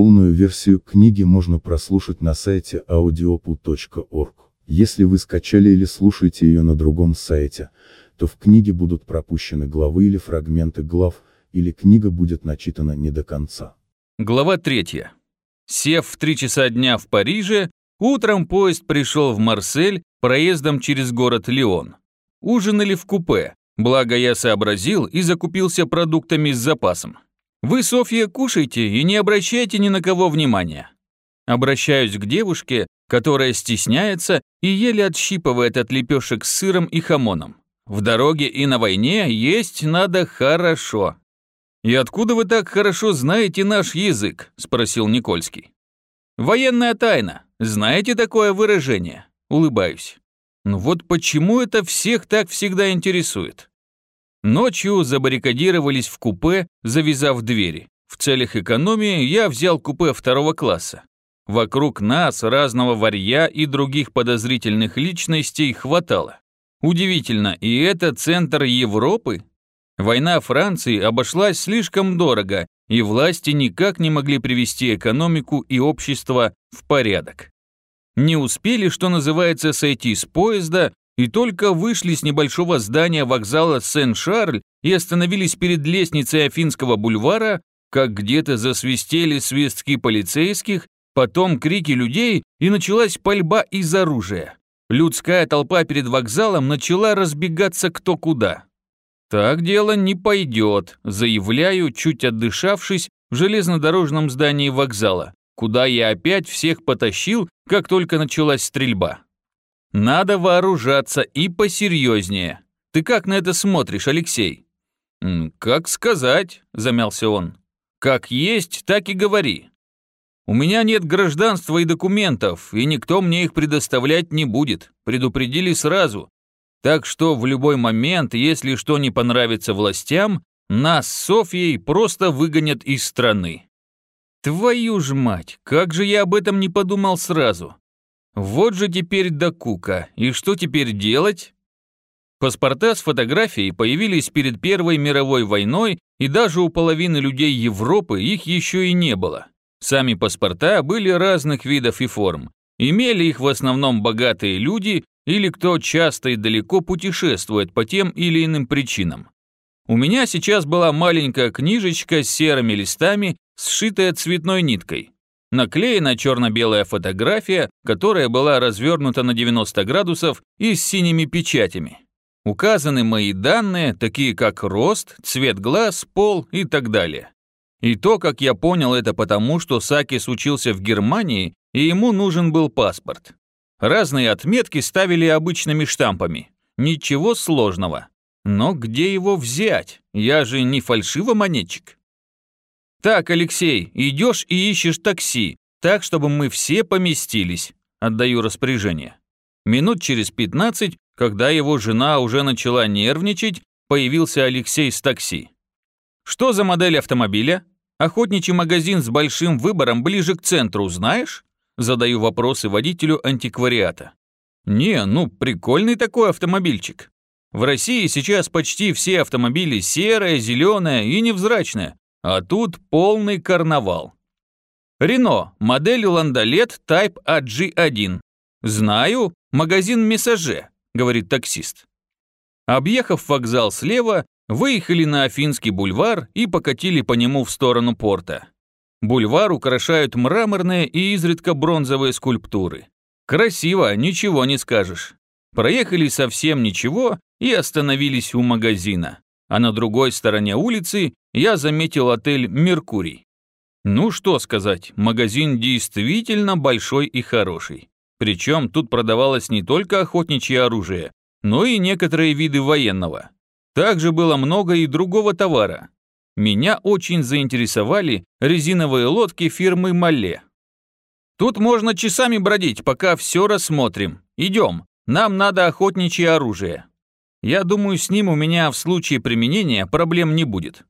Полную версию книги можно прослушать на сайте audiopu.org. Если вы скачали или слушаете ее на другом сайте, то в книге будут пропущены главы или фрагменты глав, или книга будет начитана не до конца. Глава третья. Сев в три часа дня в Париже, утром поезд пришел в Марсель проездом через город Лион. Ужинали в купе, благо я сообразил и закупился продуктами с запасом. Вы, Софья, кушайте и не обращайте ни на кого внимания. Обращаюсь к девушке, которая стесняется и еле отщипывает от лепешек с сыром и хамоном. В дороге и на войне есть надо хорошо. «И откуда вы так хорошо знаете наш язык?» – спросил Никольский. «Военная тайна. Знаете такое выражение?» Улыбаюсь. «Ну вот почему это всех так всегда интересует?» Ночью забаррикадировались в купе, завязав двери. В целях экономии я взял купе второго класса. Вокруг нас разного варья и других подозрительных личностей хватало. Удивительно, и это центр Европы? Война Франции обошлась слишком дорого, и власти никак не могли привести экономику и общество в порядок. Не успели, что называется, сойти с поезда, и только вышли с небольшого здания вокзала Сен-Шарль и остановились перед лестницей Афинского бульвара, как где-то засвистели свистки полицейских, потом крики людей, и началась пальба из оружия. Людская толпа перед вокзалом начала разбегаться кто куда. «Так дело не пойдет», заявляю, чуть отдышавшись в железнодорожном здании вокзала, куда я опять всех потащил, как только началась стрельба. «Надо вооружаться и посерьезнее. Ты как на это смотришь, Алексей?» «Как сказать», — замялся он. «Как есть, так и говори. У меня нет гражданства и документов, и никто мне их предоставлять не будет. Предупредили сразу, так что в любой момент, если что не понравится властям, нас с Софьей просто выгонят из страны. Твою ж мать, как же я об этом не подумал сразу. Вот же теперь докука, и что теперь делать? Паспорта с фотографией появились перед Первой мировой войной, и даже у половины людей Европы их еще и не было. Сами паспорта были разных видов и форм. Имели их в основном богатые люди или кто часто и далеко путешествует по тем или иным причинам. У меня сейчас была маленькая книжечка с серыми листами, сшитая цветной ниткой. Наклеена черно-белая фотография, которая была развернута на 90 градусов и с синими печатями. Указаны мои данные, такие как рост, цвет глаз, пол и так далее. И то, как я понял, это потому, что Сакис учился в Германии, и ему нужен был паспорт. Разные отметки ставили обычными штампами. Ничего сложного. Но где его взять? Я же не фальшивомонетчик. Так, Алексей, идешь и ищешь такси, так, чтобы мы все поместились. Отдаю распоряжение. Минут через 15, когда его жена уже начала нервничать, появился Алексей с такси. Что за модель автомобиля? Охотничий магазин с большим выбором ближе к центру, знаешь? Задаю вопросы водителю антиквариата. Не, ну прикольный такой автомобильчик. В России сейчас почти все автомобили серые, зеленые и невзрачные, а тут полный карнавал. Рено, модель Ландолет Type AG1. Знаю, магазин Мессаже, говорит таксист. Объехав вокзал слева, выехали на Афинский бульвар и покатили по нему в сторону порта. Бульвар украшают мраморные и изредка бронзовые скульптуры. Красиво, ничего не скажешь. Проехали совсем ничего и остановились у магазина. А на другой стороне улицы я заметил отель «Меркурий». Ну что сказать, магазин действительно большой и хороший. Причем тут продавалось не только охотничье оружие, но и некоторые виды военного. Также было много и другого товара, меня очень заинтересовали резиновые лодки фирмы Малле. Тут можно часами бродить, пока все рассмотрим. Идем, нам надо охотничье оружие. Я думаю, с ним у меня в случае применения проблем не будет.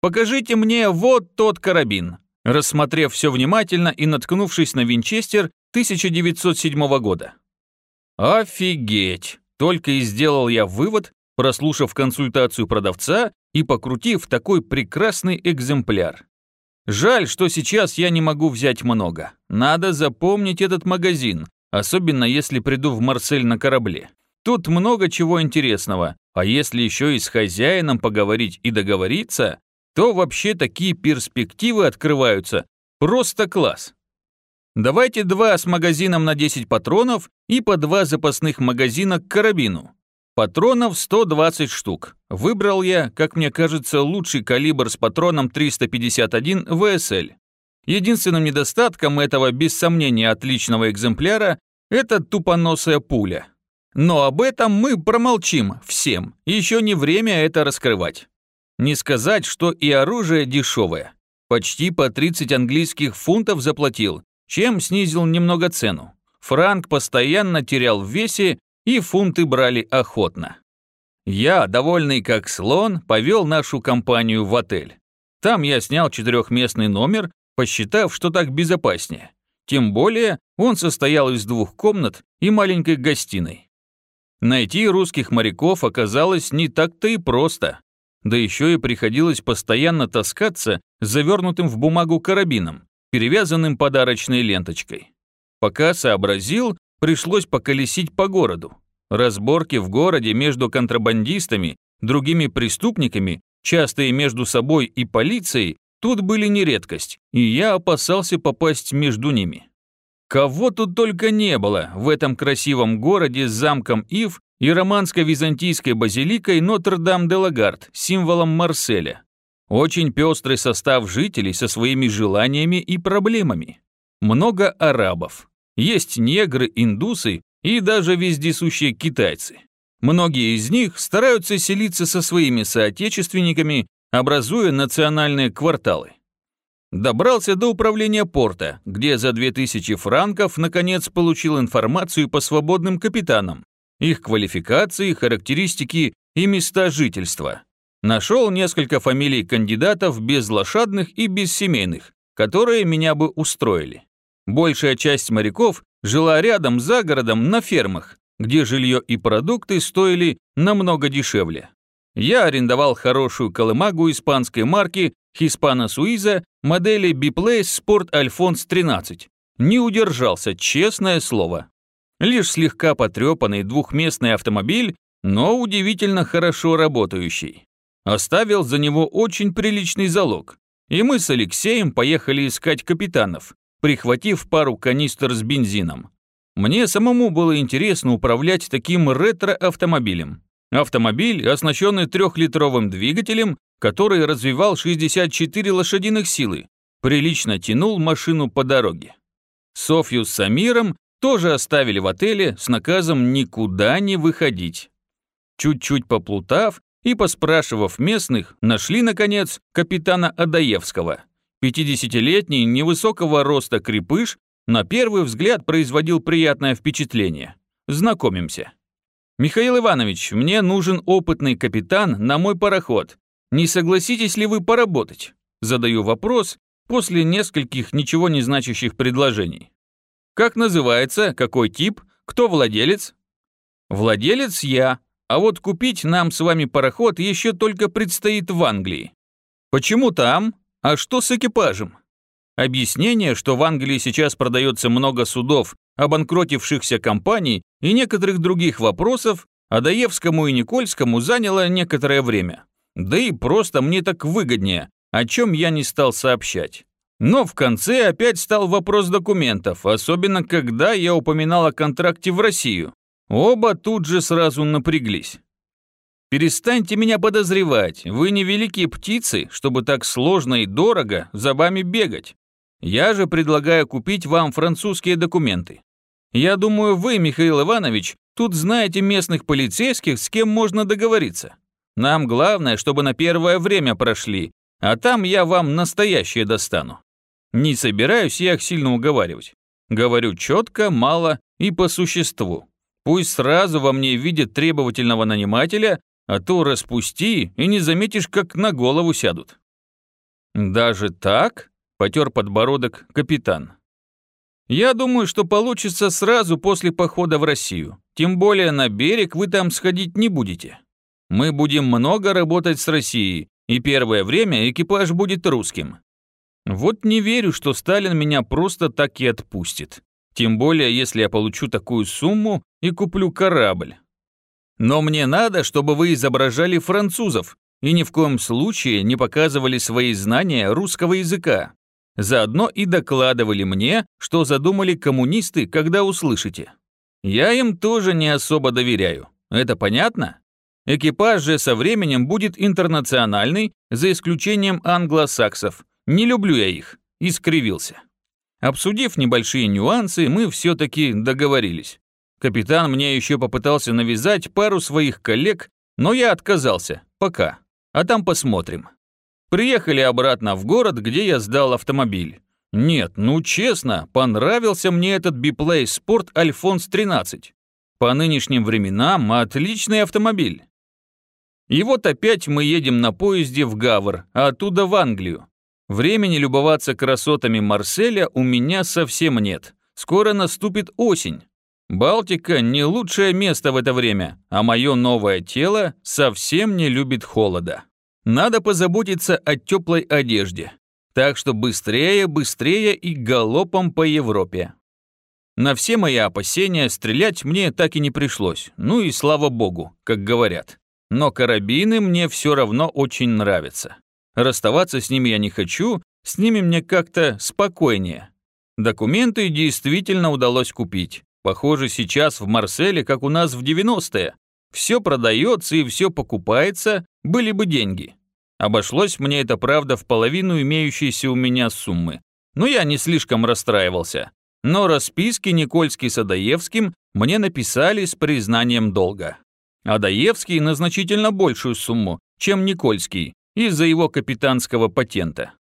Покажите мне вот тот карабин. Рассмотрев все внимательно и наткнувшись на винчестер 1907 года. Офигеть! Только и сделал я вывод, прослушав консультацию продавца и покрутив такой прекрасный экземпляр. Жаль, что сейчас я не могу взять много. Надо запомнить этот магазин, особенно если приду в Марсель на корабле. Тут много чего интересного, а если еще и с хозяином поговорить и договориться, то вообще такие перспективы открываются. Просто класс. Давайте два с магазином на 10 патронов и по два запасных магазина к карабину. Патронов 120 штук. Выбрал я, как мне кажется, лучший калибр с патроном 351 ВСЛ. Единственным недостатком этого, без сомнения, отличного экземпляра – это тупоносая пуля. Но об этом мы промолчим всем, еще не время это раскрывать. Не сказать, что и оружие дешевое. Почти по 30 английских фунтов заплатил, чем снизил немного цену. Франк постоянно терял в весе, и фунты брали охотно. Я, довольный как слон, повел нашу компанию в отель. Там я снял четырехместный номер, посчитав, что так безопаснее. Тем более он состоял из двух комнат и маленькой гостиной. Найти русских моряков оказалось не так-то и просто. Да еще и приходилось постоянно таскаться завернутым в бумагу карабином, перевязанным подарочной ленточкой. Пока сообразил, пришлось поколесить по городу. Разборки в городе между контрабандистами, другими преступниками, частые между собой и полицией, тут были не редкость, и я опасался попасть между ними. Кого тут только не было в этом красивом городе с замком Ив и романско-византийской базиликой Нотр-Дам-де-Лагард, символом Марселя. Очень пестрый состав жителей со своими желаниями и проблемами. Много арабов. Есть негры, индусы и даже вездесущие китайцы. Многие из них стараются селиться со своими соотечественниками, образуя национальные кварталы. Добрался до управления порта, где за 2000 франков наконец получил информацию по свободным капитанам, их квалификации, характеристики и места жительства. Нашел несколько фамилий кандидатов без лошадных и без семейных, которые меня бы устроили. Большая часть моряков жила рядом за городом на фермах, где жилье и продукты стоили намного дешевле. Я арендовал хорошую колымагу испанской марки Hispano Suiza модели Biplace Sport Alphonse 13. Не удержался, честное слово. Лишь слегка потрепанный двухместный автомобиль, но удивительно хорошо работающий. Оставил за него очень приличный залог, и мы с Алексеем поехали искать капитанов, прихватив пару канистр с бензином. Мне самому было интересно управлять таким ретро-автомобилем. Автомобиль, оснащенный трехлитровым двигателем, который развивал 64 лошадиных силы, прилично тянул машину по дороге. Софью с Самиром тоже оставили в отеле с наказом никуда не выходить. Чуть-чуть поплутав и поспрашивав местных, нашли, наконец, капитана Адаевского – 50-летний, невысокого роста крепыш на первый взгляд производил приятное впечатление. Знакомимся. «Михаил Иванович, мне нужен опытный капитан на мой пароход. Не согласитесь ли вы поработать?» Задаю вопрос после нескольких ничего не значащих предложений. «Как называется? Какой тип? Кто владелец?» «Владелец я, а вот купить нам с вами пароход еще только предстоит в Англии. Почему там? А что с экипажем? Объяснение, что в Англии сейчас продается много судов, обанкротившихся компаний и некоторых других вопросов, Адаевскому и Никольскому заняло некоторое время. Да и просто мне так выгоднее, о чем я не стал сообщать. Но в конце опять стал вопрос документов, особенно когда я упоминал о контракте в Россию. Оба тут же сразу напряглись. Перестаньте меня подозревать, вы не великие птицы, чтобы так сложно и дорого за вами бегать. Я же предлагаю купить вам французские документы. Я думаю, вы, Михаил Иванович, тут знаете местных полицейских, с кем можно договориться. Нам главное, чтобы на первое время прошли, а там я вам настоящее достану. Не собираюсь я их сильно уговаривать. Говорю четко, мало и по существу. Пусть сразу во мне видят требовательного нанимателя, а то распусти и не заметишь, как на голову сядут». «Даже так?» — потер подбородок капитан. «Я думаю, что получится сразу после похода в Россию. Тем более на берег вы там сходить не будете. Мы будем много работать с Россией, и первое время экипаж будет русским. Вот не верю, что Сталин меня просто так и отпустит. Тем более, если я получу такую сумму и куплю корабль. Но мне надо, чтобы вы изображали французов и ни в коем случае не показывали свои знания русского языка. Заодно и докладывали мне, что задумали коммунисты, когда услышите. Я им тоже не особо доверяю. Это понятно? Экипаж же со временем будет интернациональный, за исключением англосаксов. Не люблю я их. Искривился. Обсудив небольшие нюансы, мы все-таки договорились. Капитан мне еще попытался навязать пару своих коллег, но я отказался. Пока. А там посмотрим. Приехали обратно в город, где я сдал автомобиль. Нет, ну честно, понравился мне этот биплей Спорт Альфонс 13. По нынешним временам отличный автомобиль. И вот опять мы едем на поезде в Гавр, а оттуда в Англию. Времени любоваться красотами Марселя у меня совсем нет. Скоро наступит осень. Балтика не лучшее место в это время, а мое новое тело совсем не любит холода. Надо позаботиться о теплой одежде. Так что быстрее, быстрее и галопом по Европе. На все мои опасения стрелять мне так и не пришлось. Ну и слава богу, как говорят. Но карабины мне все равно очень нравятся. Расставаться с ними я не хочу, с ними мне как-то спокойнее. Документы действительно удалось купить. Похоже, сейчас в Марселе, как у нас в 90-е. Все продается и все покупается, были бы деньги. Обошлось мне это, правда, в половину имеющейся у меня суммы. Но я не слишком расстраивался. Но расписки Никольский с Адаевским мне написали с признанием долга. Адаевский на значительно большую сумму, чем Никольский, из-за его капитанского патента.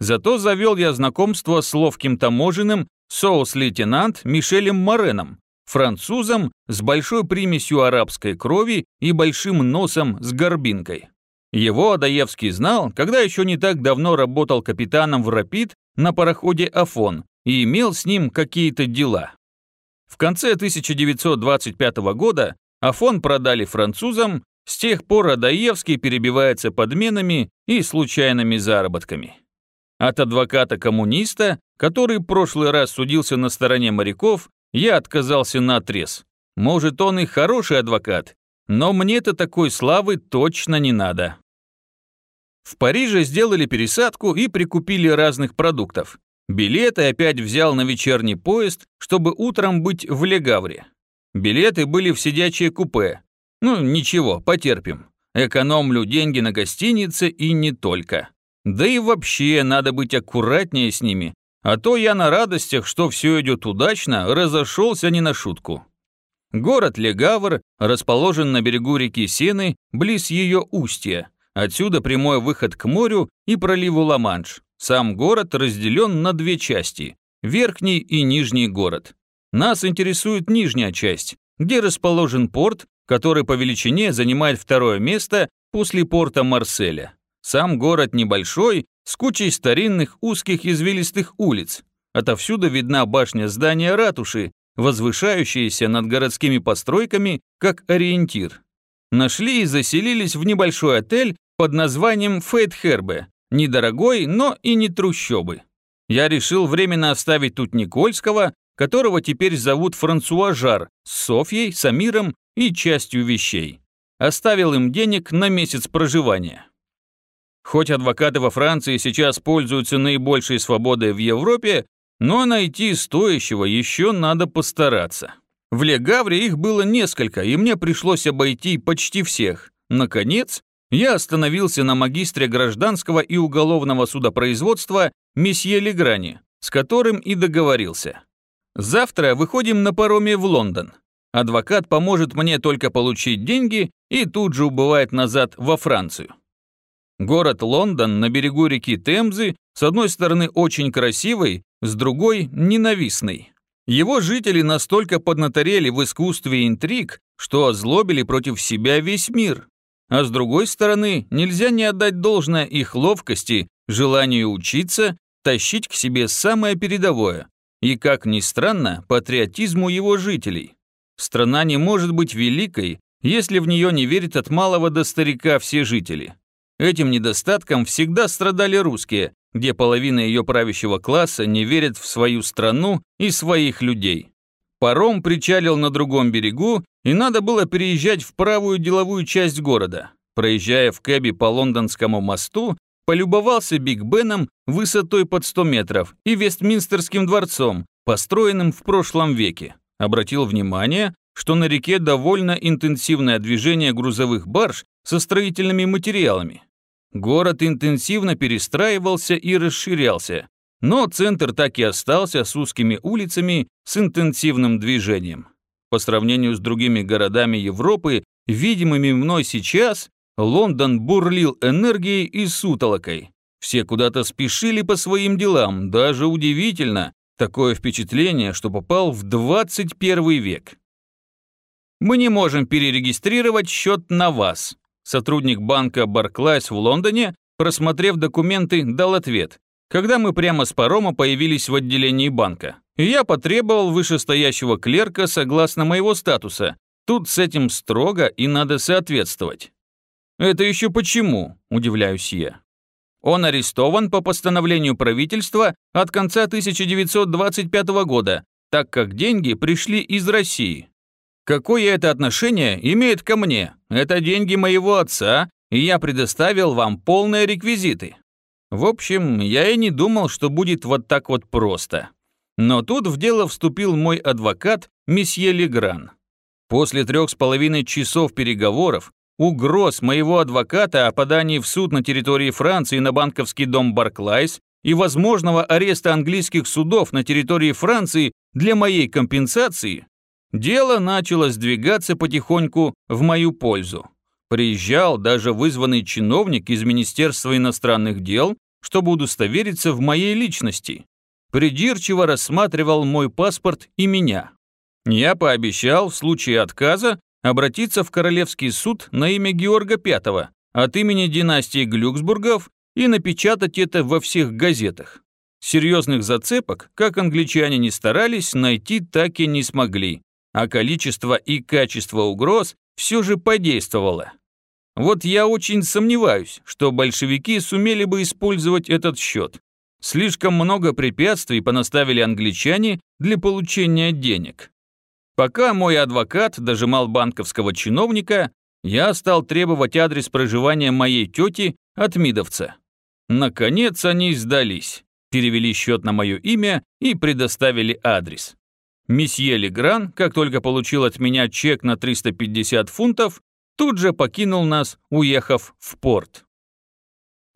Зато завел я знакомство с ловким таможенным соус-лейтенант Мишелем Мореном, французом с большой примесью арабской крови и большим носом с горбинкой. Его Адаевский знал, когда еще не так давно работал капитаном в «Рапид» на пароходе «Афон» и имел с ним какие-то дела. В конце 1925 года Афон продали французам, с тех пор Адаевский перебивается подменами и случайными заработками. От адвоката-коммуниста, который прошлый раз судился на стороне моряков, я отказался на отрез. Может, он и хороший адвокат, но мне-то такой славы точно не надо. В Париже сделали пересадку и прикупили разных продуктов. Билеты опять взял на вечерний поезд, чтобы утром быть в Легавре. Билеты были в сидячее купе. Ну, ничего, потерпим. Экономлю деньги на гостинице и не только. Да и вообще надо быть аккуратнее с ними, а то я на радостях, что все идет удачно, разошелся не на шутку. Город Легавр расположен на берегу реки Сены, близ ее устья. Отсюда прямой выход к морю и проливу Ла-Манш. Сам город разделен на две части – верхний и нижний город. Нас интересует нижняя часть, где расположен порт, который по величине занимает второе место после порта Марселя. Сам город небольшой, с кучей старинных узких извилистых улиц. Отовсюду видна башня здания ратуши, возвышающаяся над городскими постройками как ориентир. Нашли и заселились в небольшой отель под названием Фейтхербе, недорогой, но и не трущобы. Я решил временно оставить тут Никольского, которого теперь зовут Франсуа Жар, с Софьей, Самиром и частью вещей. Оставил им денег на месяц проживания. Хоть адвокаты во Франции сейчас пользуются наибольшей свободой в Европе, но найти стоящего еще надо постараться. В Легавре их было несколько, и мне пришлось обойти почти всех. Наконец, я остановился на магистре гражданского и уголовного судопроизводства месье Леграни, с которым и договорился. Завтра выходим на пароме в Лондон. Адвокат поможет мне только получить деньги и тут же убывает назад во Францию. Город Лондон на берегу реки Темзы с одной стороны очень красивый, с другой – ненавистный. Его жители настолько поднаторели в искусстве интриг, что озлобили против себя весь мир. А с другой стороны, нельзя не отдать должное их ловкости, желанию учиться, тащить к себе самое передовое, и, как ни странно, патриотизму его жителей. Страна не может быть великой, если в нее не верят от малого до старика все жители. Этим недостатком всегда страдали русские, где половина ее правящего класса не верит в свою страну и своих людей. Паром причалил на другом берегу, и надо было переезжать в правую деловую часть города. Проезжая в кэбе по лондонскому мосту, полюбовался Биг Беном высотой под 100 метров и Вестминстерским дворцом, построенным в прошлом веке. Обратил внимание, что на реке довольно интенсивное движение грузовых барж со строительными материалами. Город интенсивно перестраивался и расширялся, но центр так и остался с узкими улицами с интенсивным движением. По сравнению с другими городами Европы, видимыми мной сейчас, Лондон бурлил энергией и сутолокой. Все куда-то спешили по своим делам, даже удивительно, такое впечатление, что попал в 21 век. Мы не можем перерегистрировать счет на вас, Сотрудник банка Барклайс в Лондоне, просмотрев документы, дал ответ, когда мы прямо с парома появились в отделении банка. И я потребовал вышестоящего клерка согласно моего статуса. Тут с этим строго и надо соответствовать. «Это еще почему?» – удивляюсь я. Он арестован по постановлению правительства от конца 1925 года, так как деньги пришли из России. Какое это отношение имеет ко мне? Это деньги моего отца, и я предоставил вам полные реквизиты. В общем, я и не думал, что будет вот так вот просто. Но тут в дело вступил мой адвокат, месье Легран. После трех с половиной часов переговоров, угроз моего адвоката о подании в суд на территории Франции на банковский дом Барклайс и возможного ареста английских судов на территории Франции для моей компенсации, Дело начало сдвигаться потихоньку в мою пользу. Приезжал даже вызванный чиновник из Министерства иностранных дел, чтобы удостовериться в моей личности. Придирчиво рассматривал мой паспорт и меня. Я пообещал в случае отказа обратиться в Королевский суд на имя Георга V от имени династии Глюксбургов и напечатать это во всех газетах. Серьезных зацепок, как англичане не старались, найти так и не смогли а количество и качество угроз все же подействовало. Вот я очень сомневаюсь, что большевики сумели бы использовать этот счет. Слишком много препятствий понаставили англичане для получения денег. Пока мой адвокат дожимал банковского чиновника, я стал требовать адрес проживания моей тети от Мидовца. Наконец они сдались, перевели счет на мое имя и предоставили адрес. Месье Легран, как только получил от меня чек на 350 фунтов, тут же покинул нас, уехав в порт.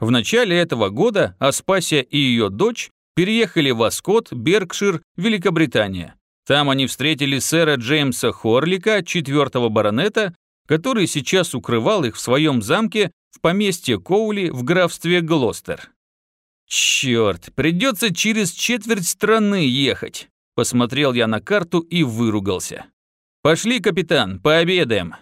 В начале этого года Аспасия и ее дочь переехали в Аскот, Беркшир, Великобритания. Там они встретили сэра Джеймса Хорлика, четвертого баронета, который сейчас укрывал их в своем замке в поместье Коули в графстве Глостер. Черт, придется через четверть страны ехать. Посмотрел я на карту и выругался. «Пошли, капитан, пообедаем.